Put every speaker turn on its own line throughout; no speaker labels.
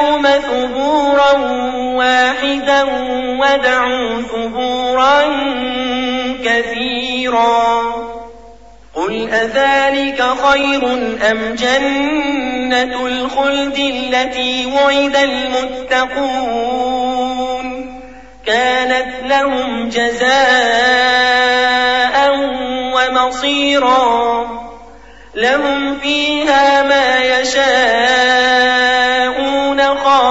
اليوم ثبورا واحدا ودعوا ثبورا كثيرا قل أذلك خير أم جنة الخلد التي وعد المتقون كانت لهم جزاء ومصيرا لهم فيها ما يشاءون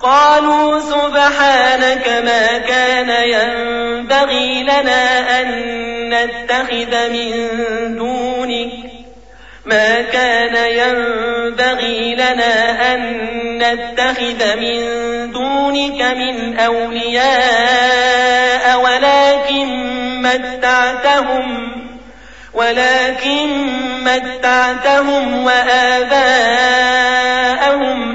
قالوا سبحانك ما كان ينبغي لنا أن نتخذ من دونك ما كان ينبغي لنا أن نتخذ من دونك من أولياء ولكن متعتهم ولكن متعتهم وآباءهم.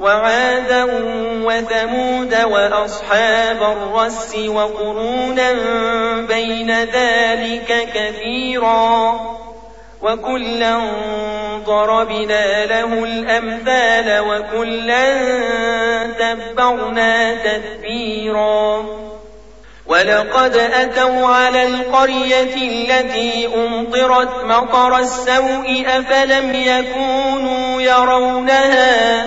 وعادا وثمود وأصحاب الرس وقرونا بين ذلك كثيرا وكلا ضربنا له الأمثال وكلا تبرنا تدبيرا ولقد أتوا على القرية التي أمطرت مطر السوء أفلم يكونوا يرونها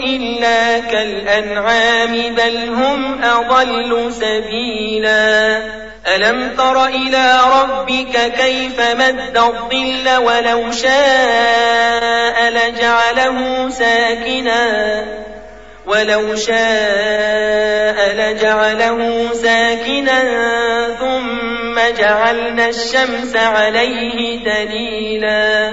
إلا كالأنعام بل هم أضل سبيلاً ألم تر إلى ربك كيف مد الظل ولو شاء لجعله ساكنا ولو شاء لجعله ساكنا ثم جعلنا الشمس عليه دليلا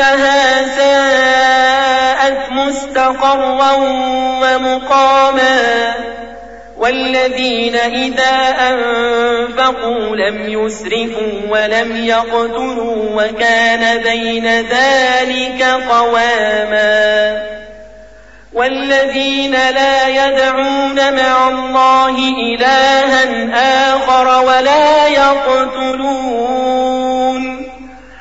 إنها ساءت مستقرا ومقاما والذين إذا أنفقوا لم يسرفوا ولم يقتلوا وكان بين ذلك قواما والذين لا يدعون مع الله إلها آخر ولا يقتلون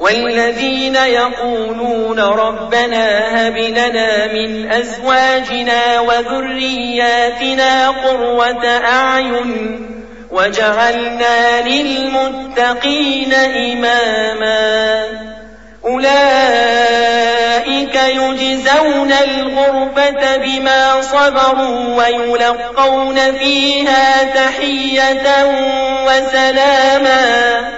والذين يقولون ربنا هب لنا من أزواجنا وذرياتنا قرة أعين وجعلنا للمتقين إماما. أولئك يجزون الغربة بما صبروا ويلقون فيها تحية وسلاما.